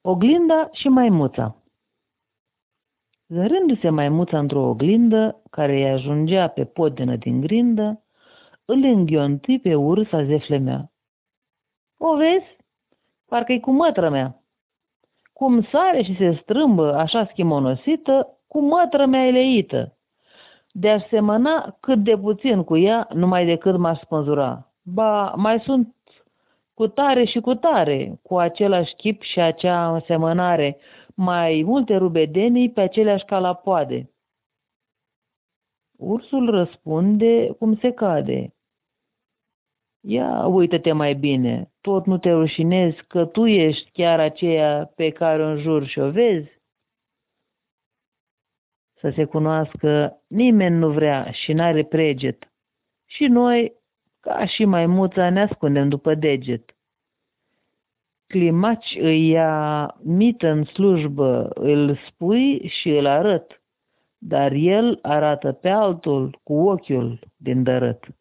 Oglinda și maimuța Zărându-se maimuța într-o oglindă, care îi ajungea pe podenă din grindă, îl înghionti pe ursa zeflemea. O vezi? Parcă-i cu mătră mea. Cum sare și se strâmbă așa schimonosită, cu mătră mea leită. De-aș semăna cât de puțin cu ea, numai decât m-aș spânzura. Ba, mai sunt cu tare și cu tare, cu același chip și acea însemănare, mai multe rubedenii pe aceleași calapoade. Ursul răspunde cum se cade. Ia uită-te mai bine, tot nu te rușinezi că tu ești chiar aceea pe care o înjur și o vezi? Să se cunoască, nimeni nu vrea și n-are preget. Și noi, ca și maimuța, ne ascundem după deget. Climaci îi ia mită în slujbă, îl spui și îl arăt, dar el arată pe altul cu ochiul din dărât.